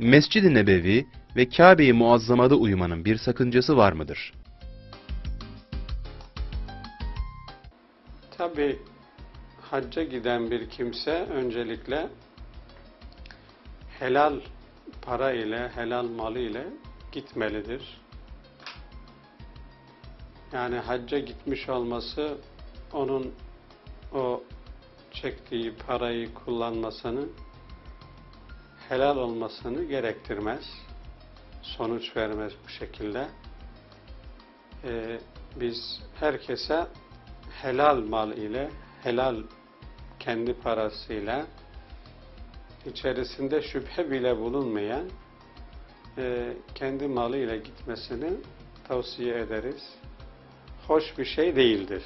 Mescid-i Nebevi ve Kabe-i Muazzama'da uyumanın bir sakıncası var mıdır? Tabi hacca giden bir kimse öncelikle helal para ile, helal malı ile gitmelidir. Yani hacca gitmiş olması onun o çektiği parayı kullanmasını helal olmasını gerektirmez. Sonuç vermez bu şekilde. Ee, biz herkese helal mal ile, helal kendi parasıyla içerisinde şüphe bile bulunmayan e, kendi malı ile gitmesini tavsiye ederiz. Hoş bir şey değildir.